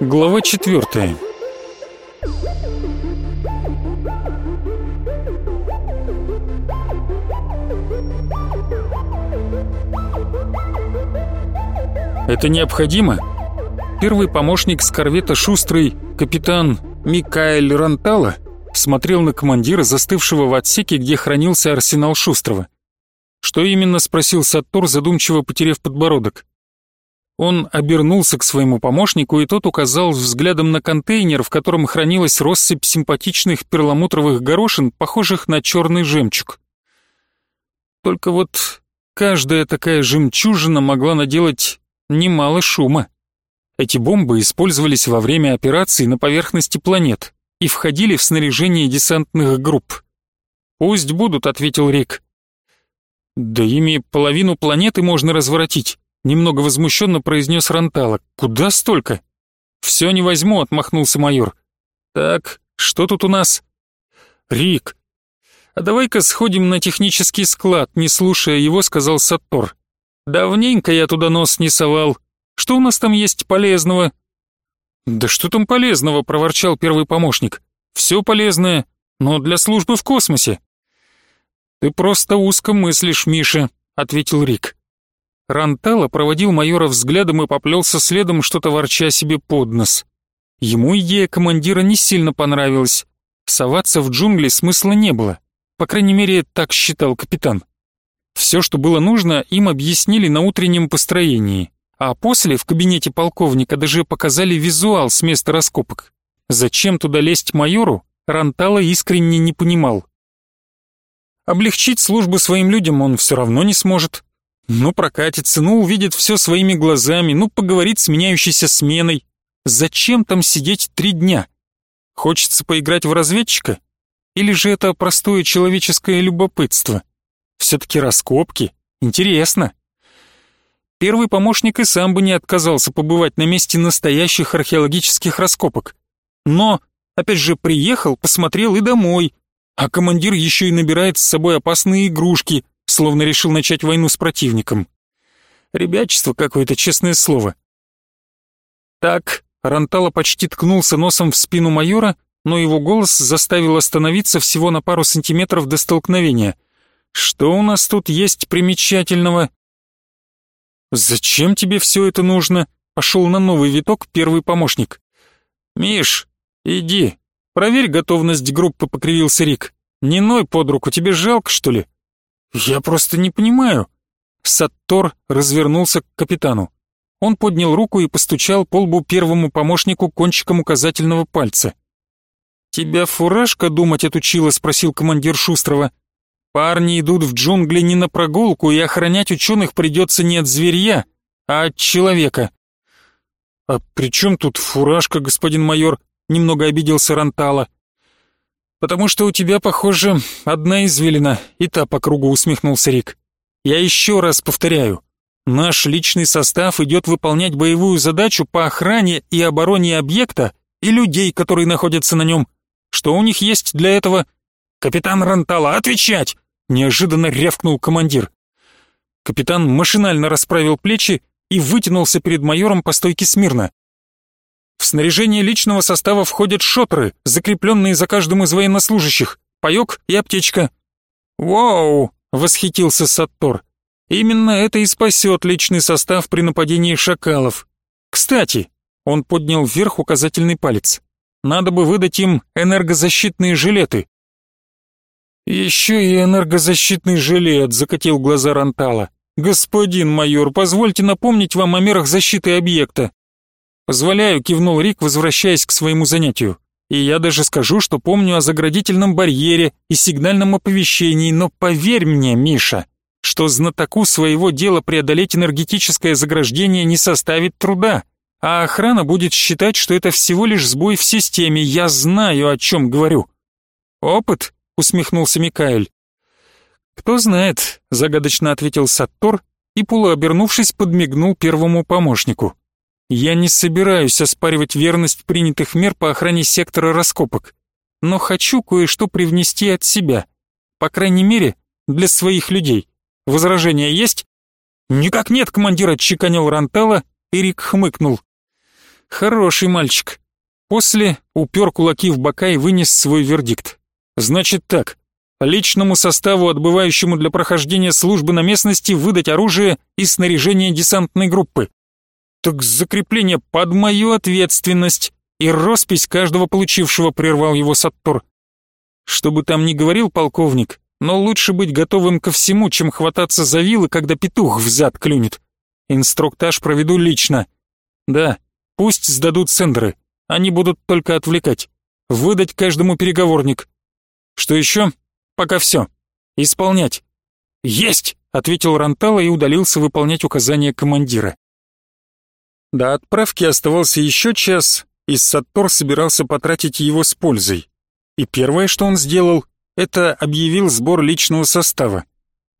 Глава четвертая. Это необходимо? Первый помощник с корвета «Шустрый» капитан Микаэль Рантала смотрел на командира, застывшего в отсеке, где хранился арсенал Шустрого. «Что именно?» — спросил Саттор, задумчиво потеряв подбородок. Он обернулся к своему помощнику, и тот указал взглядом на контейнер, в котором хранилась россыпь симпатичных перламутровых горошин, похожих на черный жемчуг. Только вот каждая такая жемчужина могла наделать немало шума. Эти бомбы использовались во время операций на поверхности планет и входили в снаряжение десантных групп. «Пусть будут», — ответил Рик. «Да ими половину планеты можно разворотить. Немного возмущенно произнес Рантала. «Куда столько?» «Все не возьму», — отмахнулся майор. «Так, что тут у нас?» «Рик, а давай-ка сходим на технический склад», — не слушая его, сказал Саттор. «Давненько я туда нос не совал. Что у нас там есть полезного?» «Да что там полезного?» — проворчал первый помощник. «Все полезное, но для службы в космосе». «Ты просто узко мыслишь, Миша», — ответил Рик. Рантала проводил майора взглядом и поплелся следом, что-то ворча себе под нос. Ему идея командира не сильно понравилась. Соваться в джунгли смысла не было. По крайней мере, так считал капитан. Все, что было нужно, им объяснили на утреннем построении. А после в кабинете полковника даже показали визуал с места раскопок. Зачем туда лезть майору, Рантала искренне не понимал. Облегчить службу своим людям он все равно не сможет. Ну, прокатится, ну, увидит все своими глазами, ну, поговорит с меняющейся сменой. Зачем там сидеть три дня? Хочется поиграть в разведчика? Или же это простое человеческое любопытство? Все-таки раскопки. Интересно. Первый помощник и сам бы не отказался побывать на месте настоящих археологических раскопок. Но, опять же, приехал, посмотрел и домой. А командир еще и набирает с собой опасные игрушки — словно решил начать войну с противником. Ребячество какое-то, честное слово. Так, Рантала почти ткнулся носом в спину майора, но его голос заставил остановиться всего на пару сантиметров до столкновения. «Что у нас тут есть примечательного?» «Зачем тебе все это нужно?» — пошел на новый виток первый помощник. «Миш, иди, проверь готовность группы», — покривился Рик. «Не ной под руку, тебе жалко, что ли?» «Я просто не понимаю». Саттор развернулся к капитану. Он поднял руку и постучал по лбу первому помощнику кончиком указательного пальца. «Тебя фуражка думать отучила?» — спросил командир Шустрова. «Парни идут в джунгли не на прогулку, и охранять ученых придется не от зверья, а от человека». «А при чем тут фуражка, господин майор?» — немного обиделся Рантала. «Потому что у тебя, похоже, одна извилина, и та по кругу», — усмехнулся Рик. «Я еще раз повторяю. Наш личный состав идет выполнять боевую задачу по охране и обороне объекта и людей, которые находятся на нем. Что у них есть для этого?» «Капитан Рантала, отвечать!» — неожиданно рявкнул командир. Капитан машинально расправил плечи и вытянулся перед майором по стойке смирно. В снаряжение личного состава входят шотры, закрепленные за каждым из военнослужащих, паёк и аптечка. «Вау!» — восхитился Саттор. «Именно это и спасет личный состав при нападении шакалов. Кстати!» — он поднял вверх указательный палец. «Надо бы выдать им энергозащитные жилеты». «Еще и энергозащитный жилет», — закатил глаза Рантала. «Господин майор, позвольте напомнить вам о мерах защиты объекта. «Позволяю», — кивнул Рик, возвращаясь к своему занятию. «И я даже скажу, что помню о заградительном барьере и сигнальном оповещении, но поверь мне, Миша, что знатоку своего дела преодолеть энергетическое заграждение не составит труда, а охрана будет считать, что это всего лишь сбой в системе, я знаю, о чем говорю». «Опыт?» — усмехнулся Микаэль. «Кто знает», — загадочно ответил Саттор и, полуобернувшись, подмигнул первому помощнику. Я не собираюсь оспаривать верность принятых мер по охране сектора раскопок, но хочу кое-что привнести от себя. По крайней мере, для своих людей. Возражения есть?» «Никак нет, командир», — отчеканил Рантала, и Рик хмыкнул. «Хороший мальчик». После упер кулаки в бока и вынес свой вердикт. «Значит так, личному составу, отбывающему для прохождения службы на местности, выдать оружие и снаряжение десантной группы. Так закрепление под мою ответственность и роспись каждого получившего прервал его Саттор. Что бы там ни говорил полковник, но лучше быть готовым ко всему, чем хвататься за вилы, когда петух в клюнет. Инструктаж проведу лично. Да, пусть сдадут сендеры, они будут только отвлекать. Выдать каждому переговорник. Что еще? Пока все. Исполнять. Есть! ответил Рантала и удалился выполнять указания командира. До отправки оставался еще час, и Саттор собирался потратить его с пользой. И первое, что он сделал, это объявил сбор личного состава,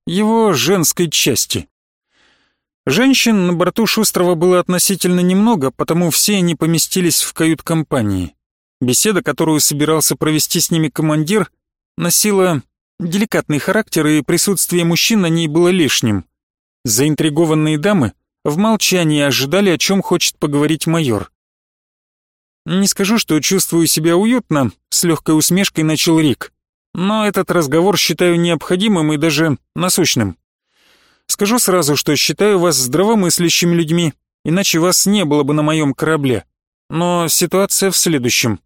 его женской части. Женщин на борту Шустрого было относительно немного, потому все они поместились в кают-компании. Беседа, которую собирался провести с ними командир, носила деликатный характер, и присутствие мужчин на ней было лишним. Заинтригованные дамы в молчании ожидали, о чем хочет поговорить майор. «Не скажу, что чувствую себя уютно», — с легкой усмешкой начал Рик. «Но этот разговор считаю необходимым и даже насущным. Скажу сразу, что считаю вас здравомыслящими людьми, иначе вас не было бы на моем корабле. Но ситуация в следующем».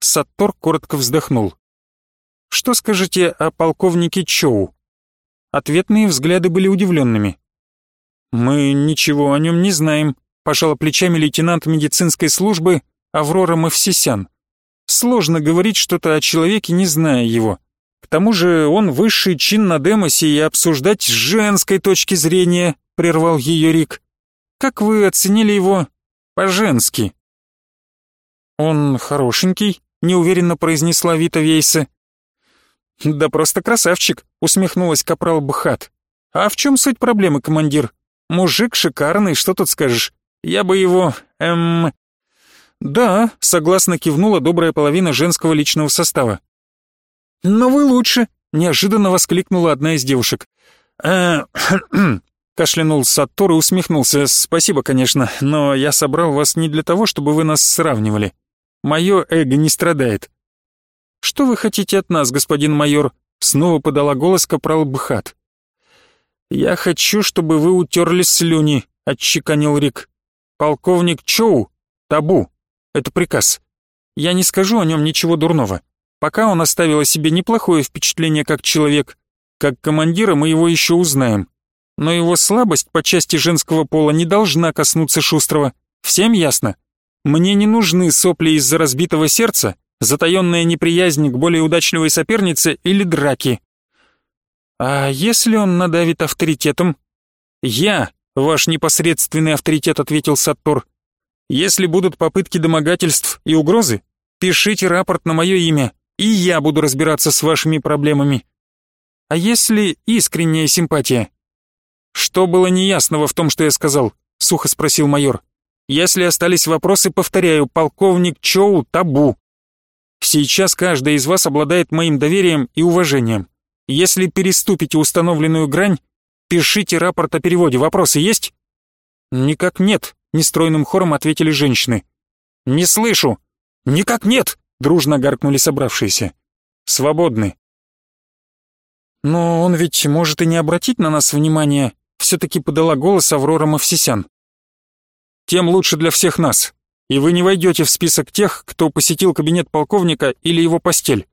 Саттор коротко вздохнул. «Что скажете о полковнике Чоу?» Ответные взгляды были удивленными. «Мы ничего о нем не знаем», пожала плечами лейтенант медицинской службы Аврора Мавсисян. Сложно говорить что-то о человеке, не зная его. К тому же он высший чин на Демосе и обсуждать с женской точки зрения, прервал ее Рик. Как вы оценили его по-женски? Он хорошенький, неуверенно произнесла Вита Вейсе. Да просто красавчик, усмехнулась капрал Бхат. А в чем суть проблемы, командир? Мужик шикарный, что тут скажешь? Я бы его... эм... Да, согласно кивнула добрая половина женского личного состава. Но вы лучше, неожиданно воскликнула одна из девушек. э кашлянул Саттор и усмехнулся. «Спасибо, конечно, но я собрал вас не для того, чтобы вы нас сравнивали. Мое эго не страдает». «Что вы хотите от нас, господин майор?» Снова подала голос капрал Бхат. «Я хочу, чтобы вы утерли слюни», — отчеканил Рик. Полковник Чоу — табу. Это приказ. Я не скажу о нем ничего дурного. Пока он оставил о себе неплохое впечатление как человек. Как командира мы его еще узнаем. Но его слабость по части женского пола не должна коснуться Шустрого. Всем ясно? Мне не нужны сопли из-за разбитого сердца, затаённая неприязнь к более удачливой сопернице или драки. А если он надавит авторитетом? Я «Ваш непосредственный авторитет», — ответил Саттор. «Если будут попытки домогательств и угрозы, пишите рапорт на мое имя, и я буду разбираться с вашими проблемами. А если искренняя симпатия?» «Что было неясного в том, что я сказал?» — сухо спросил майор. «Если остались вопросы, повторяю, полковник Чоу табу. Сейчас каждый из вас обладает моим доверием и уважением. Если переступите установленную грань, Пишите рапорт о переводе. Вопросы есть? Никак нет, нестройным хором ответили женщины. Не слышу. Никак нет, дружно гаркнули собравшиеся. Свободны. Но он ведь может и не обратить на нас внимания, все-таки подала голос Аврора Мавсисян. Тем лучше для всех нас, и вы не войдете в список тех, кто посетил кабинет полковника или его постель.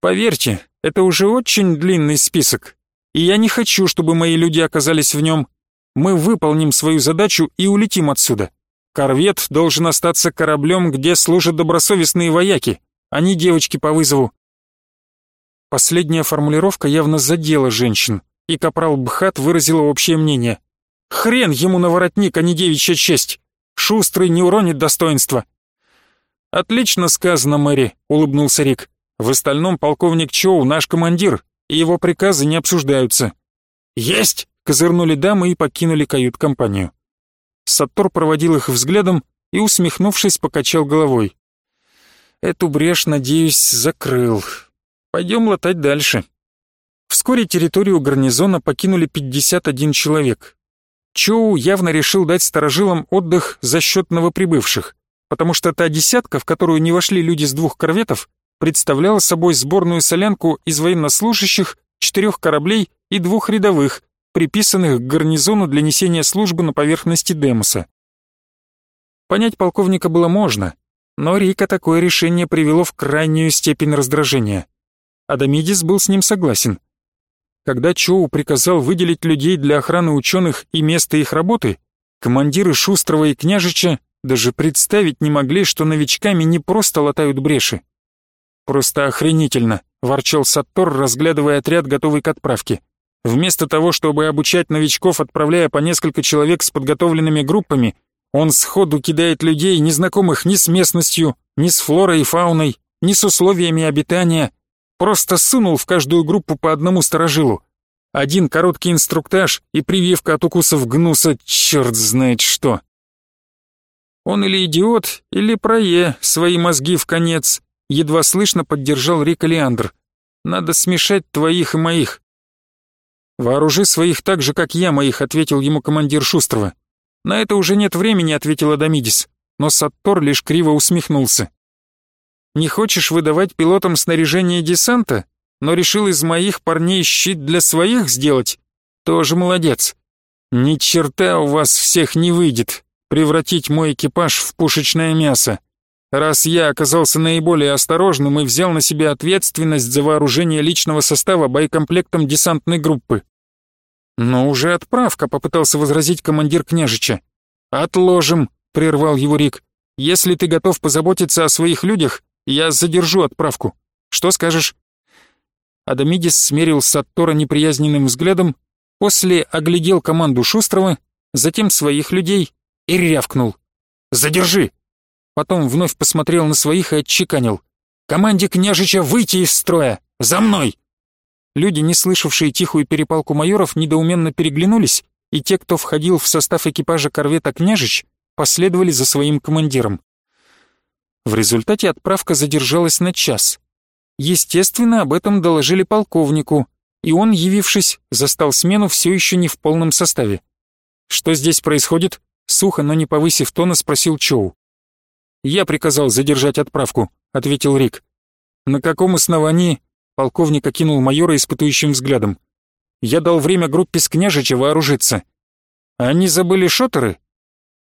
Поверьте, это уже очень длинный список, и я не хочу, чтобы мои люди оказались в нем. Мы выполним свою задачу и улетим отсюда. Корвет должен остаться кораблем, где служат добросовестные вояки, а не девочки по вызову. Последняя формулировка явно задела женщин, и капрал Бхат выразила общее мнение. «Хрен ему на воротник, а не девичья честь! Шустрый не уронит достоинства!» «Отлично сказано, Мэри», — улыбнулся Рик. «В остальном полковник Чоу наш командир, и его приказы не обсуждаются». «Есть!» — козырнули дамы и покинули кают-компанию. Саттор проводил их взглядом и, усмехнувшись, покачал головой. «Эту брешь, надеюсь, закрыл. Пойдем латать дальше». Вскоре территорию гарнизона покинули 51 человек. Чоу явно решил дать старожилам отдых за счет новоприбывших, потому что та десятка, в которую не вошли люди с двух корветов, представляла собой сборную солянку из военнослужащих, четырех кораблей и двух рядовых, приписанных к гарнизону для несения службы на поверхности Демоса. Понять полковника было можно, но Рика такое решение привело в крайнюю степень раздражения. Адамидис был с ним согласен. Когда Чоу приказал выделить людей для охраны ученых и места их работы, командиры Шустрого и Княжича даже представить не могли, что новичками не просто латают бреши. «Просто охренительно», — ворчал Саттор, разглядывая отряд, готовый к отправке. Вместо того, чтобы обучать новичков, отправляя по несколько человек с подготовленными группами, он сходу кидает людей, незнакомых ни с местностью, ни с флорой и фауной, ни с условиями обитания, просто сунул в каждую группу по одному сторожилу. Один короткий инструктаж и прививка от укусов гнуса, черт знает что. Он или идиот, или прое свои мозги в конец, едва слышно поддержал Рик Леандр. Надо смешать твоих и моих. «Вооружи своих так же, как я моих», — ответил ему командир Шустрого. «На это уже нет времени», — ответил Адамидис, но Саттор лишь криво усмехнулся. «Не хочешь выдавать пилотам снаряжение десанта, но решил из моих парней щит для своих сделать? Тоже молодец. Ни черта у вас всех не выйдет превратить мой экипаж в пушечное мясо. Раз я оказался наиболее осторожным и взял на себя ответственность за вооружение личного состава боекомплектом десантной группы. «Но уже отправка», — попытался возразить командир княжича. «Отложим», — прервал его Рик. «Если ты готов позаботиться о своих людях, я задержу отправку. Что скажешь?» Адамидис смерил Саттора неприязненным взглядом, после оглядел команду Шустрого, затем своих людей и рявкнул. «Задержи!» Потом вновь посмотрел на своих и отчеканил. «Команде княжича выйти из строя! За мной!» Люди, не слышавшие тихую перепалку майоров, недоуменно переглянулись, и те, кто входил в состав экипажа корвета «Княжич», последовали за своим командиром. В результате отправка задержалась на час. Естественно, об этом доложили полковнику, и он, явившись, застал смену все еще не в полном составе. «Что здесь происходит?» — сухо, но не повысив тона, спросил Чоу. «Я приказал задержать отправку», — ответил Рик. «На каком основании?» Полковник окинул майора испытующим взглядом. «Я дал время группе с княжича вооружиться. Они забыли шотеры?»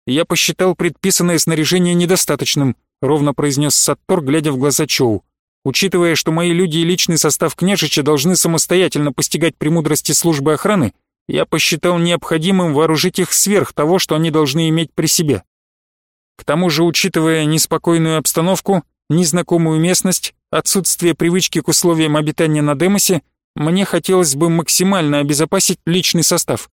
«Я посчитал предписанное снаряжение недостаточным», ровно произнес Саттор, глядя в глаза Чоу. «Учитывая, что мои люди и личный состав княжича должны самостоятельно постигать премудрости службы охраны, я посчитал необходимым вооружить их сверх того, что они должны иметь при себе. К тому же, учитывая неспокойную обстановку, незнакомую местность, отсутствие привычки к условиям обитания на Демосе, мне хотелось бы максимально обезопасить личный состав.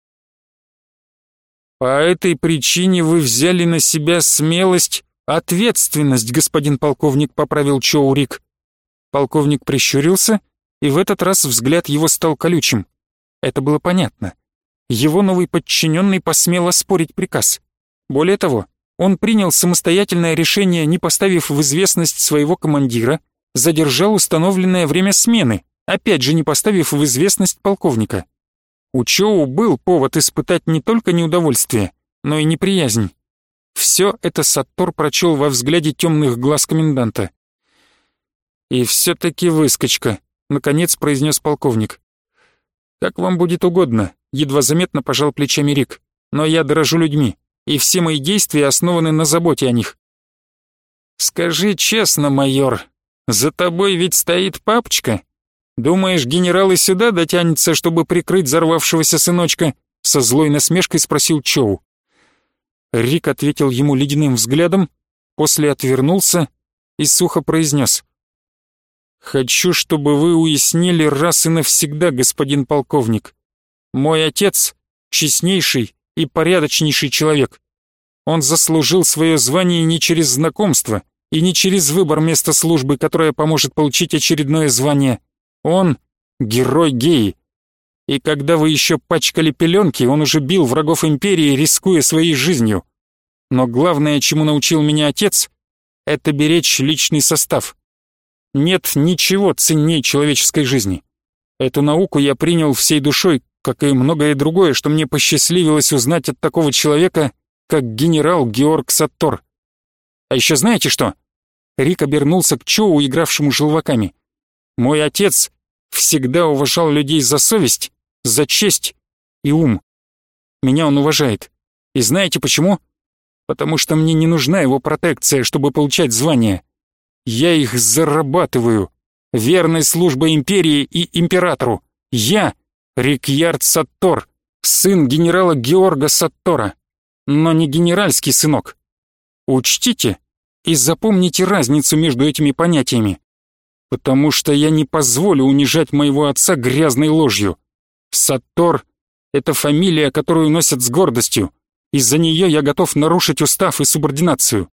По этой причине вы взяли на себя смелость, ответственность, господин полковник, поправил Чоурик. Полковник прищурился, и в этот раз взгляд его стал колючим. Это было понятно. Его новый подчиненный посмел оспорить приказ. Более того, он принял самостоятельное решение, не поставив в известность своего командира, задержал установленное время смены, опять же не поставив в известность полковника. У Чоу был повод испытать не только неудовольствие, но и неприязнь. Все это Саттор прочел во взгляде темных глаз коменданта. «И все-таки выскочка», — наконец произнес полковник. «Как вам будет угодно», — едва заметно пожал плечами Рик. «Но я дорожу людьми, и все мои действия основаны на заботе о них». «Скажи честно, майор, за тобой ведь стоит папочка. Думаешь, генерал и сюда дотянется, чтобы прикрыть взорвавшегося сыночка?» Со злой насмешкой спросил Чоу. Рик ответил ему ледяным взглядом, после отвернулся и сухо произнес. «Хочу, чтобы вы уяснили раз и навсегда, господин полковник. Мой отец — честнейший и порядочнейший человек. Он заслужил свое звание не через знакомство, и не через выбор места службы, которое поможет получить очередное звание. Он — герой геи. И когда вы еще пачкали пеленки, он уже бил врагов империи, рискуя своей жизнью. Но главное, чему научил меня отец, это беречь личный состав. Нет ничего ценнее человеческой жизни. Эту науку я принял всей душой, как и многое другое, что мне посчастливилось узнать от такого человека, как генерал Георг Саттор. А еще знаете что? Рик обернулся к Чоу, игравшему желваками. Мой отец всегда уважал людей за совесть, за честь и ум. Меня он уважает. И знаете почему? Потому что мне не нужна его протекция, чтобы получать звания. Я их зарабатываю. Верной службой империи и императору. Я Рикьярд Саттор, сын генерала Георга Саттора, но не генеральский сынок. Учтите и запомните разницу между этими понятиями, потому что я не позволю унижать моего отца грязной ложью. Саттор — это фамилия, которую носят с гордостью. Из-за нее я готов нарушить устав и субординацию.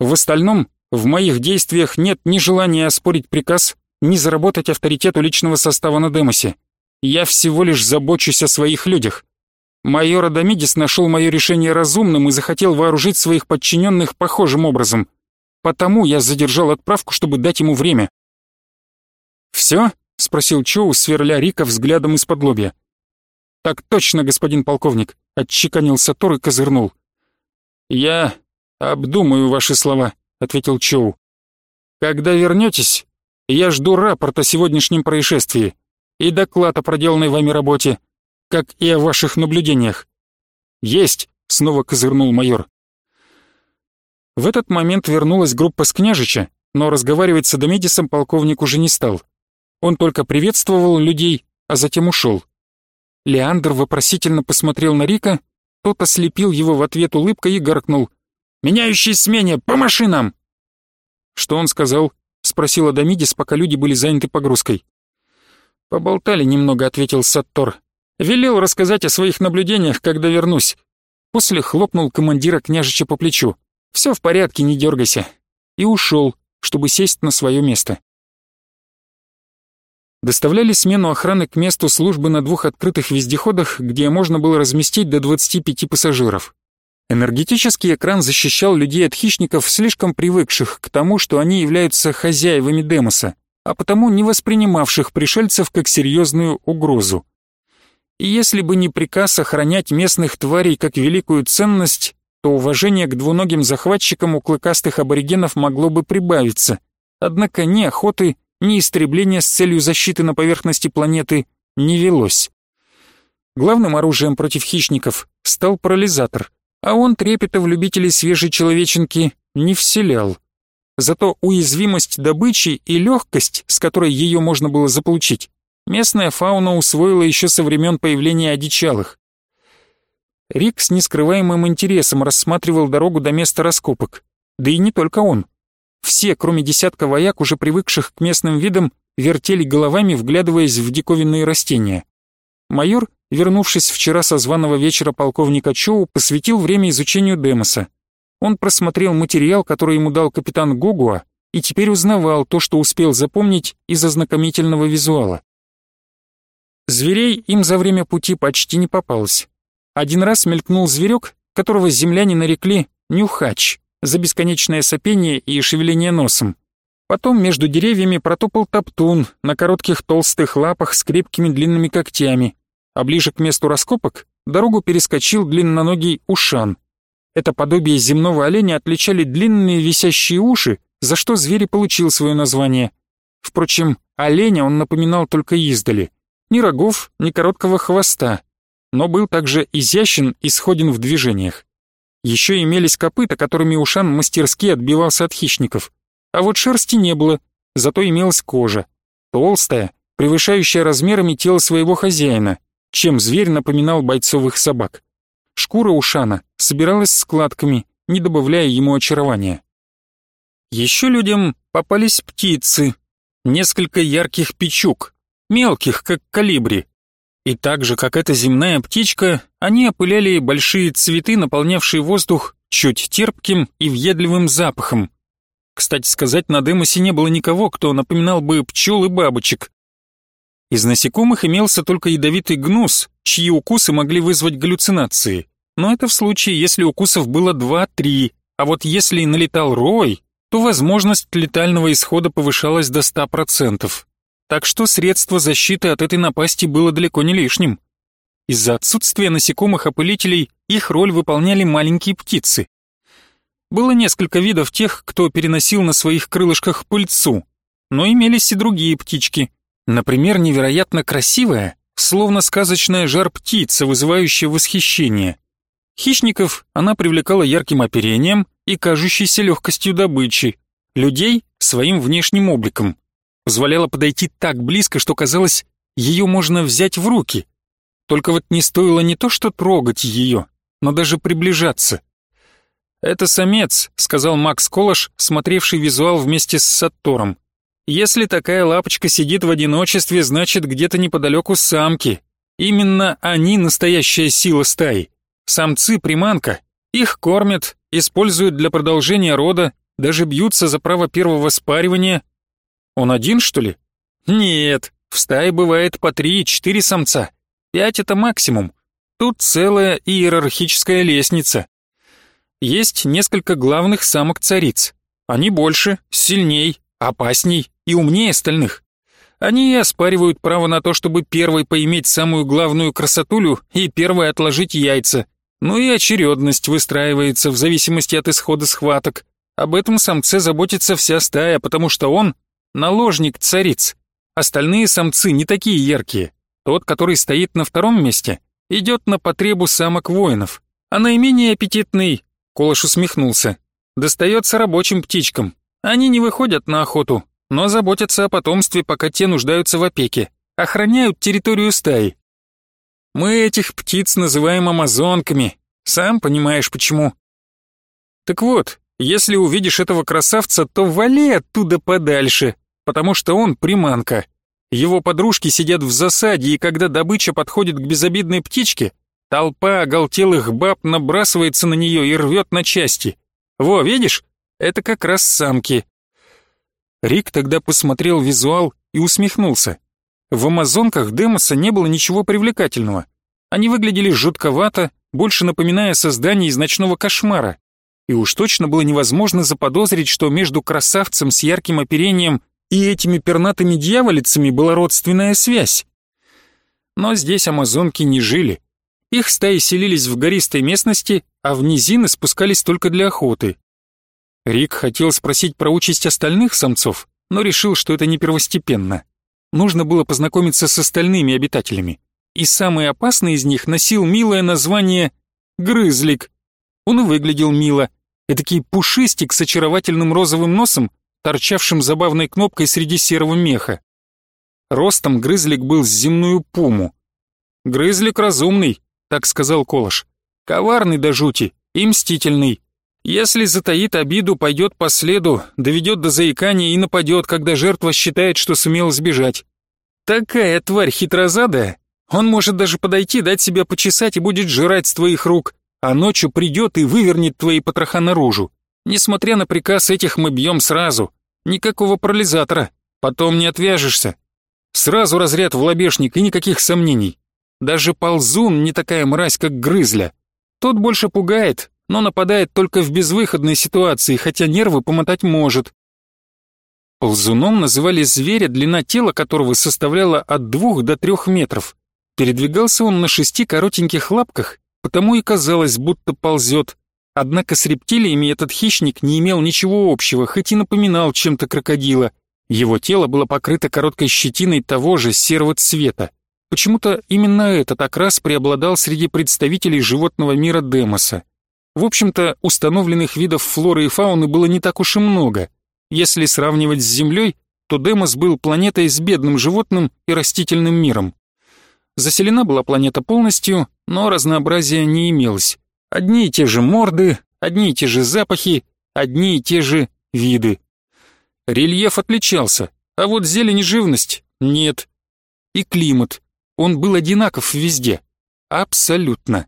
В остальном, в моих действиях нет ни желания оспорить приказ, ни заработать авторитет у личного состава на Демосе. Я всего лишь забочусь о своих людях. Майор Адамидис нашел мое решение разумным и захотел вооружить своих подчиненных похожим образом. Потому я задержал отправку, чтобы дать ему время. «Все?» — спросил Чоу, сверля Рика взглядом из-под лобья. «Так точно, господин полковник», — отчеканил Сатор и козырнул. «Я обдумаю ваши слова», — ответил Чоу. «Когда вернетесь, я жду рапорт о сегодняшнем происшествии и доклад о проделанной вами работе, как и о ваших наблюдениях. Есть, снова козырнул майор. В этот момент вернулась группа с княжича, но разговаривать с Адамидисом полковник уже не стал. Он только приветствовал людей, а затем ушел. Леандр вопросительно посмотрел на Рика, тот ослепил его в ответ улыбкой и гаркнул. «Меняющие смене, по машинам!» «Что он сказал?» — спросил Адамидис, пока люди были заняты погрузкой. «Поболтали немного», — ответил Саттор. «Велел рассказать о своих наблюдениях, когда вернусь». После хлопнул командира княжича по плечу. «Все в порядке, не дергайся». И ушел, чтобы сесть на свое место. Доставляли смену охраны к месту службы на двух открытых вездеходах, где можно было разместить до 25 пассажиров. Энергетический экран защищал людей от хищников, слишком привыкших к тому, что они являются хозяевами Демоса а потому не воспринимавших пришельцев как серьезную угрозу. И если бы не приказ охранять местных тварей как великую ценность, то уважение к двуногим захватчикам у клыкастых аборигенов могло бы прибавиться. Однако ни охоты, ни истребления с целью защиты на поверхности планеты не велось. Главным оружием против хищников стал парализатор, а он трепета в любителей свежей человеченки не вселял. Зато уязвимость добычи и легкость, с которой ее можно было заполучить, местная фауна усвоила еще со времен появления одичалых. Рик с нескрываемым интересом рассматривал дорогу до места раскопок. Да и не только он. Все, кроме десятка вояк, уже привыкших к местным видам, вертели головами, вглядываясь в диковинные растения. Майор, вернувшись вчера со званого вечера полковника Чоу, посвятил время изучению Демоса. Он просмотрел материал, который ему дал капитан Гогуа, и теперь узнавал то, что успел запомнить из ознакомительного визуала. Зверей им за время пути почти не попалось. Один раз мелькнул зверек, которого земляне нарекли «нюхач» за бесконечное сопение и шевеление носом. Потом между деревьями протопал топтун на коротких толстых лапах с крепкими длинными когтями, а ближе к месту раскопок дорогу перескочил длинноногий ушан. Это подобие земного оленя отличали длинные висящие уши, за что зверь получил свое название. Впрочем, оленя он напоминал только издали. Ни рогов, ни короткого хвоста, но был также изящен и сходен в движениях. Еще имелись копыта, которыми Ушан мастерски отбивался от хищников. А вот шерсти не было, зато имелась кожа. Толстая, превышающая размерами тело своего хозяина, чем зверь напоминал бойцовых собак. Шкура Ушана собиралась складками, не добавляя ему очарования. Еще людям попались птицы, несколько ярких печук, мелких, как калибри. И так же, как эта земная птичка, они опыляли большие цветы, наполнявшие воздух чуть терпким и въедливым запахом. Кстати сказать, на Демосе не было никого, кто напоминал бы пчел и бабочек. Из насекомых имелся только ядовитый гнус, чьи укусы могли вызвать галлюцинации. Но это в случае, если укусов было 2-3, а вот если налетал рой, то возможность летального исхода повышалась до 100%. Так что средство защиты от этой напасти было далеко не лишним. Из-за отсутствия насекомых-опылителей их роль выполняли маленькие птицы. Было несколько видов тех, кто переносил на своих крылышках пыльцу, но имелись и другие птички. Например, невероятно красивая, словно сказочная жар-птица, вызывающая восхищение. Хищников она привлекала ярким оперением и кажущейся легкостью добычи, людей — своим внешним обликом. Позволяла подойти так близко, что казалось, ее можно взять в руки. Только вот не стоило не то что трогать ее, но даже приближаться. «Это самец», — сказал Макс Колош, смотревший визуал вместе с Саттором. «Если такая лапочка сидит в одиночестве, значит, где-то неподалеку самки. Именно они настоящая сила стаи. Самцы — приманка. Их кормят, используют для продолжения рода, даже бьются за право первого спаривания. Он один, что ли? Нет, в стае бывает по три-четыре самца. Пять — это максимум. Тут целая иерархическая лестница. Есть несколько главных самок-цариц. Они больше, сильней, опасней и умнее остальных. Они и оспаривают право на то, чтобы первой поиметь самую главную красотулю и первой отложить яйца. Ну и очередность выстраивается в зависимости от исхода схваток. Об этом самце заботится вся стая, потому что он — наложник цариц. Остальные самцы не такие яркие. Тот, который стоит на втором месте, идет на потребу самок воинов, а наименее аппетитный Колыш усмехнулся. «Достается рабочим птичкам. Они не выходят на охоту, но заботятся о потомстве, пока те нуждаются в опеке. Охраняют территорию стаи. Мы этих птиц называем амазонками. Сам понимаешь, почему. Так вот, если увидишь этого красавца, то вали оттуда подальше, потому что он приманка. Его подружки сидят в засаде, и когда добыча подходит к безобидной птичке, Толпа оголтелых баб набрасывается на нее и рвет на части. Во, видишь? Это как раз самки. Рик тогда посмотрел визуал и усмехнулся. В амазонках Демоса не было ничего привлекательного. Они выглядели жутковато, больше напоминая создание из ночного кошмара. И уж точно было невозможно заподозрить, что между красавцем с ярким оперением и этими пернатыми дьяволицами была родственная связь. Но здесь амазонки не жили. Их стаи селились в гористой местности, а в низины спускались только для охоты. Рик хотел спросить про участь остальных самцов, но решил, что это не первостепенно. Нужно было познакомиться с остальными обитателями. И самый опасный из них носил милое название «Грызлик». Он и выглядел мило. Эдакий пушистик с очаровательным розовым носом, торчавшим забавной кнопкой среди серого меха. Ростом грызлик был с земную пуму. Грызлик разумный, так сказал Колош. Коварный до жути и мстительный. Если затаит обиду, пойдет по следу, доведет до заикания и нападет, когда жертва считает, что сумел сбежать. Такая тварь хитрозадая. Он может даже подойти, дать себя почесать и будет жрать с твоих рук, а ночью придет и вывернет твои потроха наружу. Несмотря на приказ этих мы бьем сразу. Никакого парализатора. Потом не отвяжешься. Сразу разряд в лобешник и никаких сомнений. Даже ползун не такая мразь, как грызля. Тот больше пугает, но нападает только в безвыходной ситуации, хотя нервы помотать может. Ползуном называли зверя, длина тела которого составляла от двух до трех метров. Передвигался он на шести коротеньких лапках, потому и казалось, будто ползет. Однако с рептилиями этот хищник не имел ничего общего, хоть и напоминал чем-то крокодила. Его тело было покрыто короткой щетиной того же серого цвета. Почему-то именно этот окрас преобладал среди представителей животного мира Демоса. В общем-то, установленных видов флоры и фауны было не так уж и много. Если сравнивать с Землей, то Демос был планетой с бедным животным и растительным миром. Заселена была планета полностью, но разнообразия не имелось. Одни и те же морды, одни и те же запахи, одни и те же виды. Рельеф отличался, а вот зелень и живность — нет. И климат. Он был одинаков везде. Абсолютно.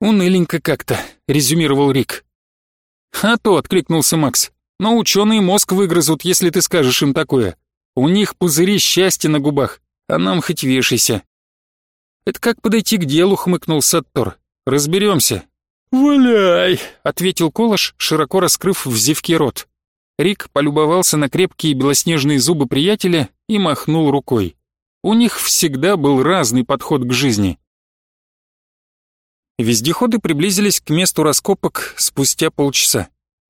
«Уныленько как-то», — резюмировал Рик. «А то», — откликнулся Макс. «Но ученые мозг выгрызут, если ты скажешь им такое. У них пузыри счастья на губах, а нам хоть вешайся». «Это как подойти к делу», — хмыкнул Саттор. «Разберемся». «Валяй», — ответил Колош, широко раскрыв в зевке рот. Рик полюбовался на крепкие белоснежные зубы приятеля и махнул рукой. У них всегда был разный подход к жизни. Вездеходы приблизились к месту раскопок спустя полчаса.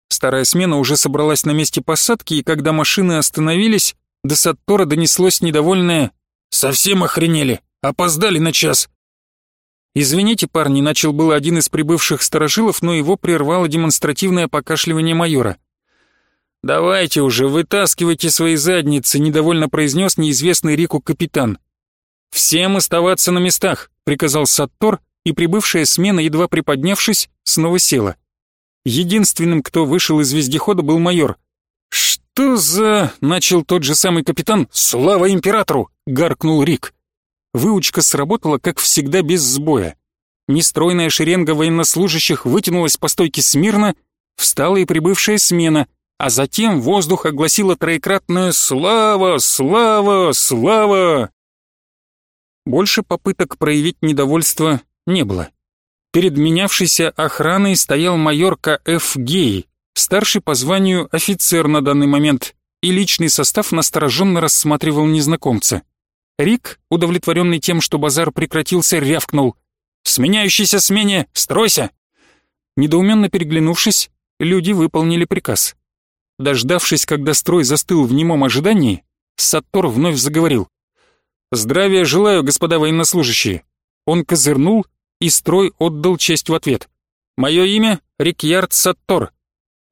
Старая смена уже собралась на месте посадки, и когда машины остановились, до Саттора донеслось недовольное «Совсем охренели! Опоздали на час!» «Извините, парни», — начал было один из прибывших сторожилов, но его прервало демонстративное покашливание майора. «Давайте уже, вытаскивайте свои задницы», — недовольно произнес неизвестный Рику капитан. «Всем оставаться на местах», — приказал Саттор, и прибывшая смена, едва приподнявшись, снова села. Единственным, кто вышел из вездехода, был майор. «Что за...» — начал тот же самый капитан. «Слава императору!» — гаркнул Рик. Выучка сработала, как всегда, без сбоя. Нестройная шеренга военнослужащих вытянулась по стойке смирно, встала и прибывшая смена, а затем воздух огласило троекратное «Слава! Слава! Слава!». Больше попыток проявить недовольство не было. Перед менявшейся охраной стоял майор К.Ф. Гей, старший по званию офицер на данный момент, и личный состав настороженно рассматривал незнакомца. Рик, удовлетворенный тем, что базар прекратился, рявкнул. «Сменяющийся смене! Стройся!» Недоуменно переглянувшись, люди выполнили приказ. Дождавшись, когда строй застыл в немом ожидании, Саттор вновь заговорил. «Здравия желаю, господа военнослужащие!» Он козырнул, и строй отдал честь в ответ. «Мое имя — Рикьярд Саттор».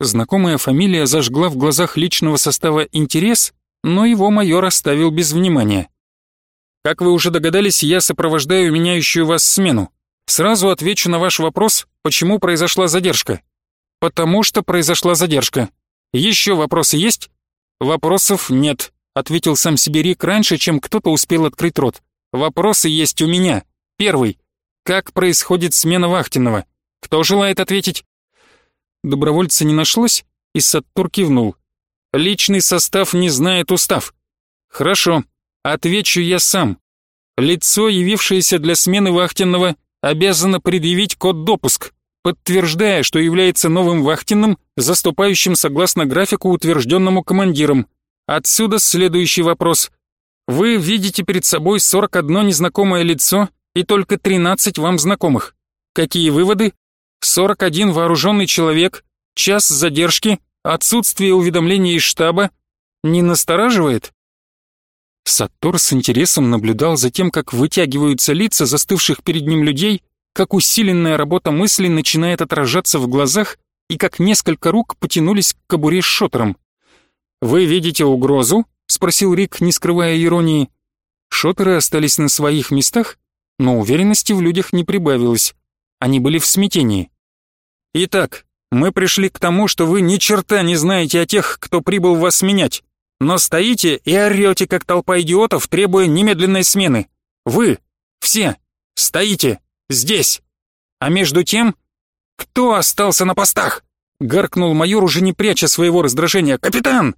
Знакомая фамилия зажгла в глазах личного состава интерес, но его майор оставил без внимания. Как вы уже догадались, я сопровождаю меняющую вас смену. Сразу отвечу на ваш вопрос, почему произошла задержка. Потому что произошла задержка. Еще вопросы есть? Вопросов нет, ответил сам себе Рик раньше, чем кто-то успел открыть рот. Вопросы есть у меня. Первый. Как происходит смена вахтенного? Кто желает ответить? Добровольца не нашлось, и Саттур кивнул. Личный состав не знает устав. Хорошо, Отвечу я сам. Лицо, явившееся для смены вахтенного, обязано предъявить код допуск, подтверждая, что является новым вахтенным, заступающим согласно графику, утвержденному командиром. Отсюда следующий вопрос. Вы видите перед собой 41 незнакомое лицо и только 13 вам знакомых. Какие выводы? 41 вооруженный человек, час задержки, отсутствие уведомления из штаба. Не настораживает? Саттор с интересом наблюдал за тем, как вытягиваются лица застывших перед ним людей, как усиленная работа мысли начинает отражаться в глазах и как несколько рук потянулись к кобуре с шотером. «Вы видите угрозу?» — спросил Рик, не скрывая иронии. Шотеры остались на своих местах, но уверенности в людях не прибавилось. Они были в смятении. «Итак, мы пришли к тому, что вы ни черта не знаете о тех, кто прибыл вас менять но стоите и орете, как толпа идиотов, требуя немедленной смены. Вы, все, стоите здесь. А между тем, кто остался на постах? Гаркнул майор, уже не пряча своего раздражения. «Капитан!»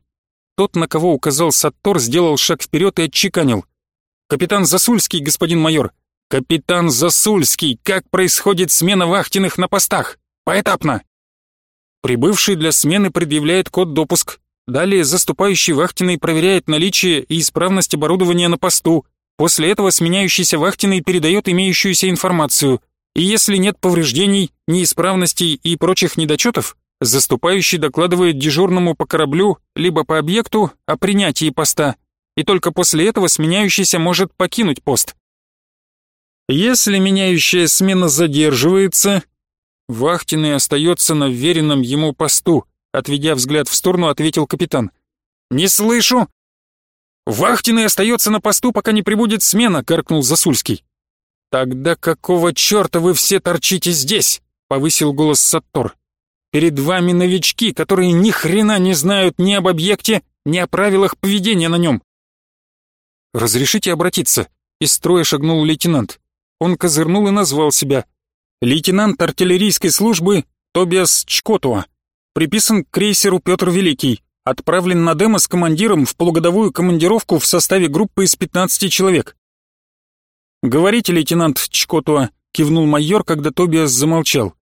Тот, на кого указал Саттор, сделал шаг вперед и отчеканил. «Капитан Засульский, господин майор!» «Капитан Засульский, как происходит смена вахтенных на постах? Поэтапно!» Прибывший для смены предъявляет код допуск, Далее заступающий вахтенный проверяет наличие и исправность оборудования на посту. После этого сменяющийся вахтенный передает имеющуюся информацию. И если нет повреждений, неисправностей и прочих недочетов, заступающий докладывает дежурному по кораблю либо по объекту о принятии поста, и только после этого сменяющийся может покинуть пост. Если меняющая смена задерживается, вахтенный остается на веренном ему посту, Отведя взгляд в сторону, ответил капитан. «Не слышу!» «Вахтенный остается на посту, пока не прибудет смена», — каркнул Засульский. «Тогда какого черта вы все торчите здесь?» — повысил голос Саттор. «Перед вами новички, которые ни хрена не знают ни об объекте, ни о правилах поведения на нем». «Разрешите обратиться?» — из строя шагнул лейтенант. Он козырнул и назвал себя. «Лейтенант артиллерийской службы Тобиас Чкотуа» приписан к крейсеру Петр Великий, отправлен на демо с командиром в полугодовую командировку в составе группы из 15 человек. «Говорите, лейтенант Чкотуа», — кивнул майор, когда Тобиас замолчал.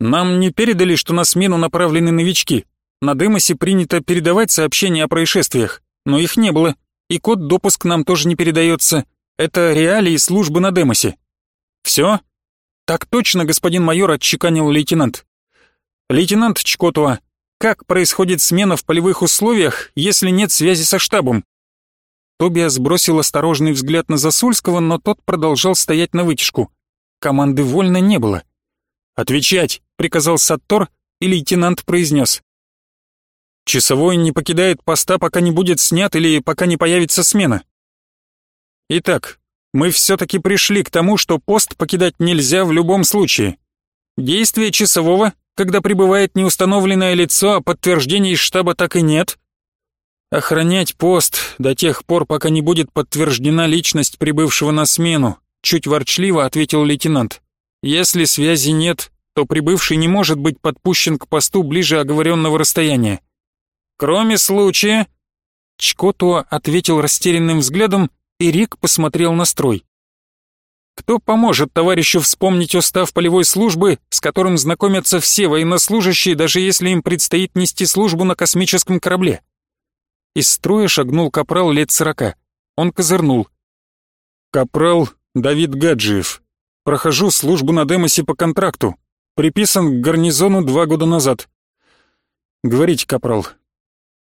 «Нам не передали, что на смену направлены новички. На Демосе принято передавать сообщения о происшествиях, но их не было, и код допуск нам тоже не передается. Это реалии службы на Демосе. Все? Так точно, господин майор, отчеканил лейтенант. Лейтенант Чкотуа, как происходит смена в полевых условиях, если нет связи со штабом? Тобиас бросил осторожный взгляд на Засульского, но тот продолжал стоять на вытяжку. Команды вольно не было. «Отвечать!» — приказал Саттор, и лейтенант произнес. «Часовой не покидает поста, пока не будет снят или пока не появится смена». «Итак, мы все-таки пришли к тому, что пост покидать нельзя в любом случае. Действие часового когда прибывает неустановленное лицо, а подтверждений из штаба так и нет. Охранять пост до тех пор, пока не будет подтверждена личность прибывшего на смену, чуть ворчливо ответил лейтенант. Если связи нет, то прибывший не может быть подпущен к посту ближе оговоренного расстояния. Кроме случая... Чкотуа ответил растерянным взглядом, и Рик посмотрел на строй. Кто поможет товарищу вспомнить устав полевой службы, с которым знакомятся все военнослужащие, даже если им предстоит нести службу на космическом корабле? Из строя шагнул капрал лет сорока. Он козырнул. «Капрал Давид Гаджиев. Прохожу службу на Демосе по контракту. Приписан к гарнизону два года назад». «Говорите, капрал,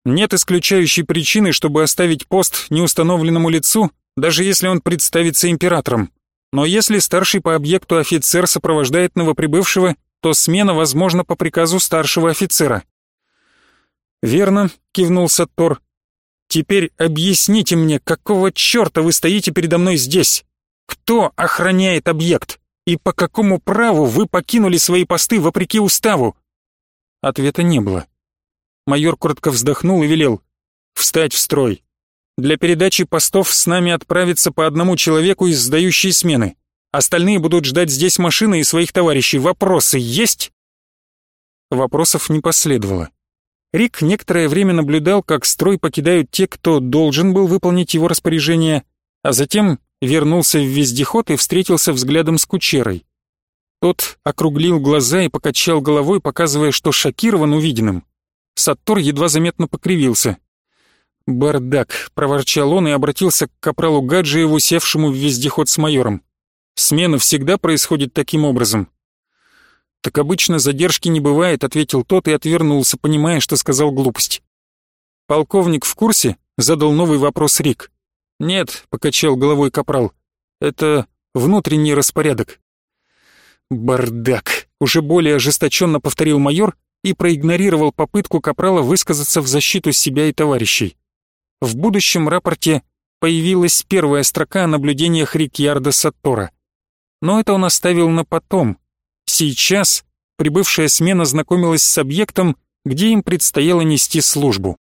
нет исключающей причины, чтобы оставить пост неустановленному лицу, даже если он представится императором. Но если старший по объекту офицер сопровождает новоприбывшего, то смена возможна по приказу старшего офицера. «Верно», — кивнул Саттор. «Теперь объясните мне, какого черта вы стоите передо мной здесь? Кто охраняет объект? И по какому праву вы покинули свои посты вопреки уставу?» Ответа не было. Майор коротко вздохнул и велел. «Встать в строй. Для передачи постов с нами отправится по одному человеку из сдающей смены. Остальные будут ждать здесь машины и своих товарищей. Вопросы есть?» Вопросов не последовало. Рик некоторое время наблюдал, как строй покидают те, кто должен был выполнить его распоряжение, а затем вернулся в вездеход и встретился взглядом с кучерой. Тот округлил глаза и покачал головой, показывая, что шокирован увиденным. Саттор едва заметно покривился. «Бардак», — проворчал он и обратился к капралу Гаджиеву, севшему в вездеход с майором. «Смена всегда происходит таким образом». «Так обычно задержки не бывает», — ответил тот и отвернулся, понимая, что сказал глупость. «Полковник в курсе?» — задал новый вопрос Рик. «Нет», — покачал головой капрал. «Это внутренний распорядок». «Бардак», — уже более ожесточенно повторил майор и проигнорировал попытку капрала высказаться в защиту себя и товарищей. В будущем рапорте появилась первая строка о наблюдениях Рикьярда Саттора. Но это он оставил на потом. Сейчас прибывшая смена знакомилась с объектом, где им предстояло нести службу.